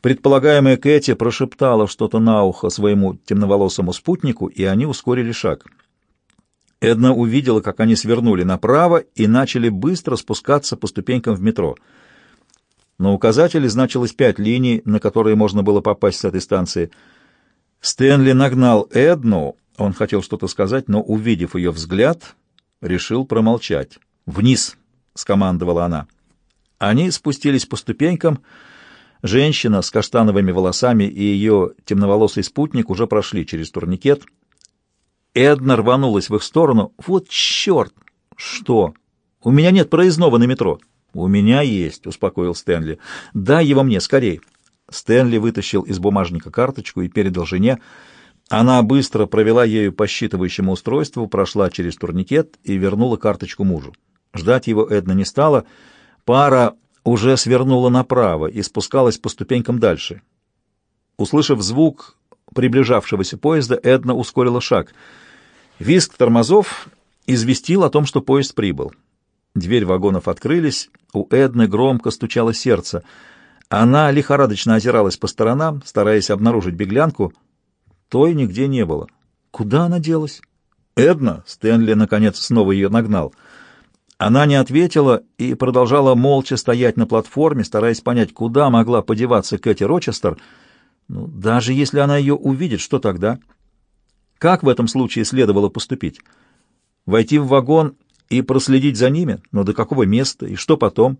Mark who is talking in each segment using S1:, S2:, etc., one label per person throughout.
S1: Предполагаемая Кэти прошептала что-то на ухо своему темноволосому спутнику, и они ускорили шаг. Эдна увидела, как они свернули направо и начали быстро спускаться по ступенькам в метро. На указателе значилось пять линий, на которые можно было попасть с этой станции. Стэнли нагнал Эдну, он хотел что-то сказать, но, увидев ее взгляд, решил промолчать. «Вниз!» — скомандовала она. Они спустились по ступенькам. Женщина с каштановыми волосами и ее темноволосый спутник уже прошли через турникет — Эдна рванулась в их сторону. «Вот черт!» «Что? У меня нет проездного на метро». «У меня есть», — успокоил Стэнли. «Дай его мне, скорей». Стэнли вытащил из бумажника карточку и передал жене. Она быстро провела ею по считывающему устройству, прошла через турникет и вернула карточку мужу. Ждать его Эдна не стала. Пара уже свернула направо и спускалась по ступенькам дальше. Услышав звук приближавшегося поезда, Эдна ускорила шаг — Визг тормозов известил о том, что поезд прибыл. Дверь вагонов открылись, у Эдны громко стучало сердце. Она лихорадочно озиралась по сторонам, стараясь обнаружить беглянку. Той нигде не было. Куда она делась? Эдна, Стэнли, наконец, снова ее нагнал. Она не ответила и продолжала молча стоять на платформе, стараясь понять, куда могла подеваться Кэти Рочестер. Ну, даже если она ее увидит, что тогда? — как в этом случае следовало поступить? Войти в вагон и проследить за ними? Но до какого места и что потом?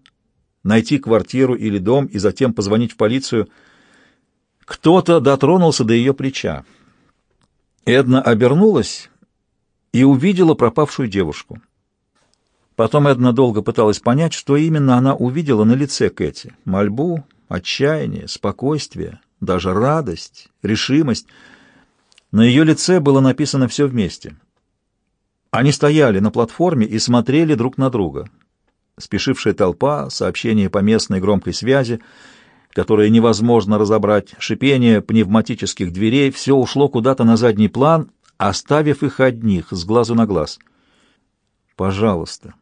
S1: Найти квартиру или дом и затем позвонить в полицию? Кто-то дотронулся до ее плеча. Эдна обернулась и увидела пропавшую девушку. Потом Эдна долго пыталась понять, что именно она увидела на лице Кэти. Мольбу, отчаяние, спокойствие, даже радость, решимость — на ее лице было написано все вместе. Они стояли на платформе и смотрели друг на друга. Спешившая толпа, сообщения по местной громкой связи, которые невозможно разобрать, шипение пневматических дверей — все ушло куда-то на задний план, оставив их одних, с глазу на глаз. «Пожалуйста,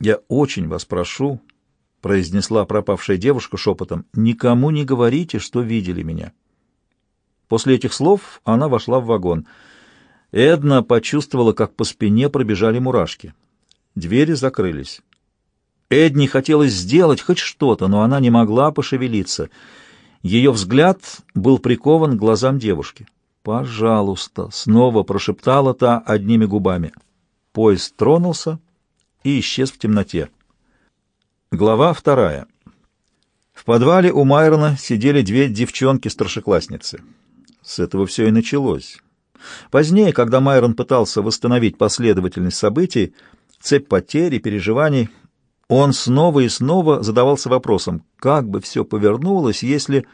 S1: я очень вас прошу», — произнесла пропавшая девушка шепотом, — «никому не говорите, что видели меня». После этих слов она вошла в вагон. Эдна почувствовала, как по спине пробежали мурашки. Двери закрылись. Эдни хотелось сделать хоть что-то, но она не могла пошевелиться. Ее взгляд был прикован к глазам девушки. «Пожалуйста», — снова прошептала та одними губами. Поезд тронулся и исчез в темноте. Глава вторая. В подвале у Майрона сидели две девчонки-старшеклассницы. С этого все и началось. Позднее, когда Майрон пытался восстановить последовательность событий, цепь потерь и переживаний, он снова и снова задавался вопросом, как бы все повернулось, если...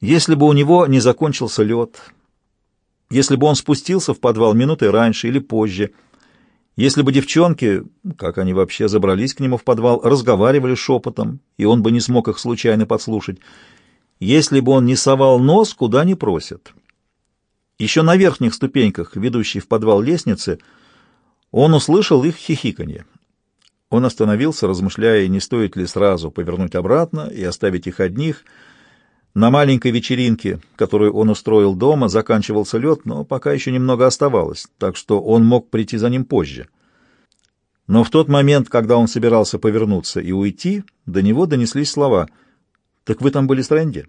S1: если бы у него не закончился лед, если бы он спустился в подвал минутой раньше или позже, если бы девчонки, как они вообще забрались к нему в подвал, разговаривали шепотом, и он бы не смог их случайно подслушать, если бы он не совал нос, куда не просят. Еще на верхних ступеньках, ведущей в подвал лестницы, он услышал их хихиканье. Он остановился, размышляя, не стоит ли сразу повернуть обратно и оставить их одних. На маленькой вечеринке, которую он устроил дома, заканчивался лед, но пока еще немного оставалось, так что он мог прийти за ним позже. Но в тот момент, когда он собирался повернуться и уйти, до него донеслись слова — «Так вы там были с Рэнди?»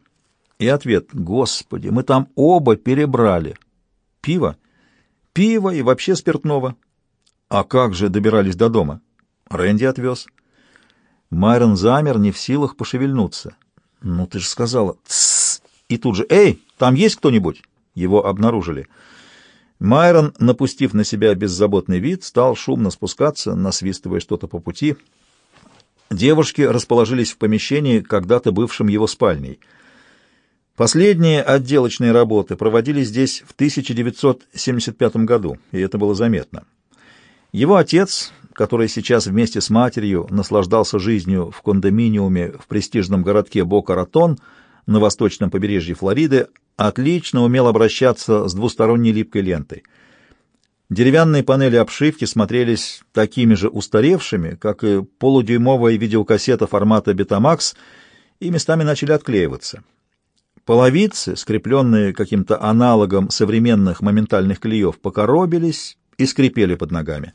S1: И ответ «Господи, мы там оба перебрали». «Пиво?» «Пиво и вообще спиртного». «А как же добирались до дома?» «Рэнди отвез». Майрон замер, не в силах пошевельнуться. «Ну, ты же сказала...» «Тссс!» И тут же «Эй, там есть кто-нибудь?» Его обнаружили. Майрон, напустив на себя беззаботный вид, стал шумно спускаться, насвистывая что-то по пути. Девушки расположились в помещении, когда-то бывшем его спальней. Последние отделочные работы проводились здесь в 1975 году, и это было заметно. Его отец, который сейчас вместе с матерью наслаждался жизнью в кондоминиуме в престижном городке Бока-Ратон на восточном побережье Флориды, отлично умел обращаться с двусторонней липкой лентой — Деревянные панели обшивки смотрелись такими же устаревшими, как и полудюймовая видеокассета формата Betamax, и местами начали отклеиваться. Половицы, скрепленные каким-то аналогом современных моментальных клеев, покоробились и скрипели под ногами.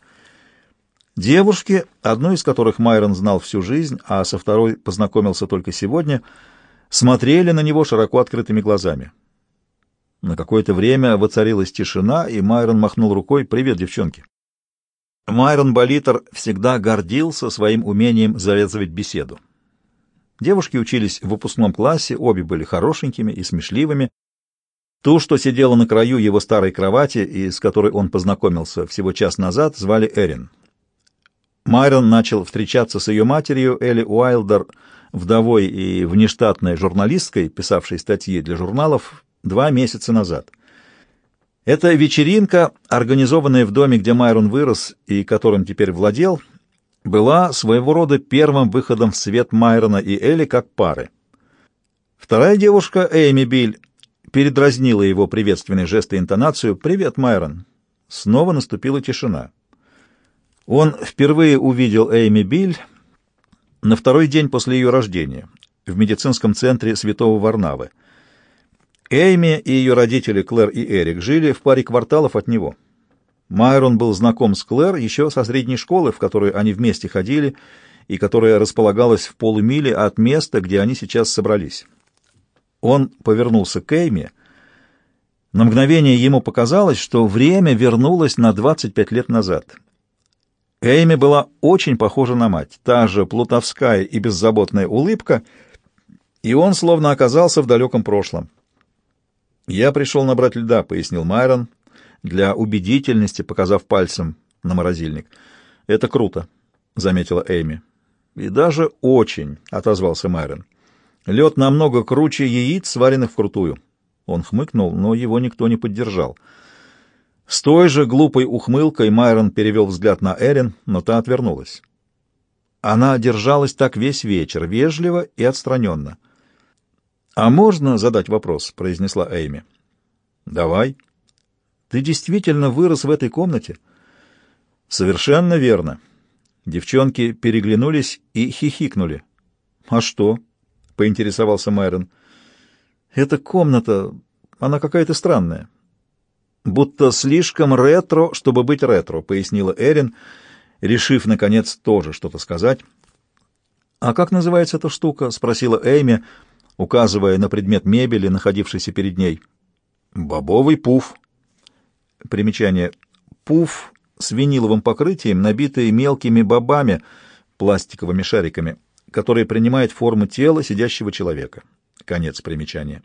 S1: Девушки, одну из которых Майрон знал всю жизнь, а со второй познакомился только сегодня, смотрели на него широко открытыми глазами. На какое-то время воцарилась тишина, и Майрон махнул рукой «Привет, девчонки». Майрон Болитер всегда гордился своим умением завязывать беседу. Девушки учились в выпускном классе, обе были хорошенькими и смешливыми. Ту, что сидела на краю его старой кровати и с которой он познакомился всего час назад, звали Эрин. Майрон начал встречаться с ее матерью, Элли Уайлдер, вдовой и внештатной журналисткой, писавшей статьи для журналов, два месяца назад. Эта вечеринка, организованная в доме, где Майрон вырос и которым теперь владел, была своего рода первым выходом в свет Майрона и Элли как пары. Вторая девушка, Эйми Биль, передразнила его приветственный жест и интонацию «Привет, Майрон». Снова наступила тишина. Он впервые увидел Эйми Биль на второй день после ее рождения в медицинском центре Святого Варнавы. Эйми и ее родители Клэр и Эрик жили в паре кварталов от него. Майрон был знаком с Клэр еще со средней школы, в которую они вместе ходили, и которая располагалась в полумиле от места, где они сейчас собрались. Он повернулся к Эйми. На мгновение ему показалось, что время вернулось на 25 лет назад. Эйми была очень похожа на мать, та же плутовская и беззаботная улыбка, и он словно оказался в далеком прошлом. «Я пришел набрать льда», — пояснил Майрон, для убедительности показав пальцем на морозильник. «Это круто», — заметила Эми. «И даже очень», — отозвался Майрон. «Лед намного круче яиц, сваренных вкрутую». Он хмыкнул, но его никто не поддержал. С той же глупой ухмылкой Майрон перевел взгляд на Эрин, но та отвернулась. Она держалась так весь вечер, вежливо и отстраненно. «А можно задать вопрос?» — произнесла Эйми. «Давай». «Ты действительно вырос в этой комнате?» «Совершенно верно». Девчонки переглянулись и хихикнули. «А что?» — поинтересовался Майрон. «Эта комната, она какая-то странная». «Будто слишком ретро, чтобы быть ретро», — пояснила Эрин, решив, наконец, тоже что-то сказать. «А как называется эта штука?» — спросила Эйми, — указывая на предмет мебели, находившийся перед ней. «Бобовый пуф». Примечание. Пуф с виниловым покрытием, набитый мелкими бобами, пластиковыми шариками, которые принимают форму тела сидящего человека. Конец примечания.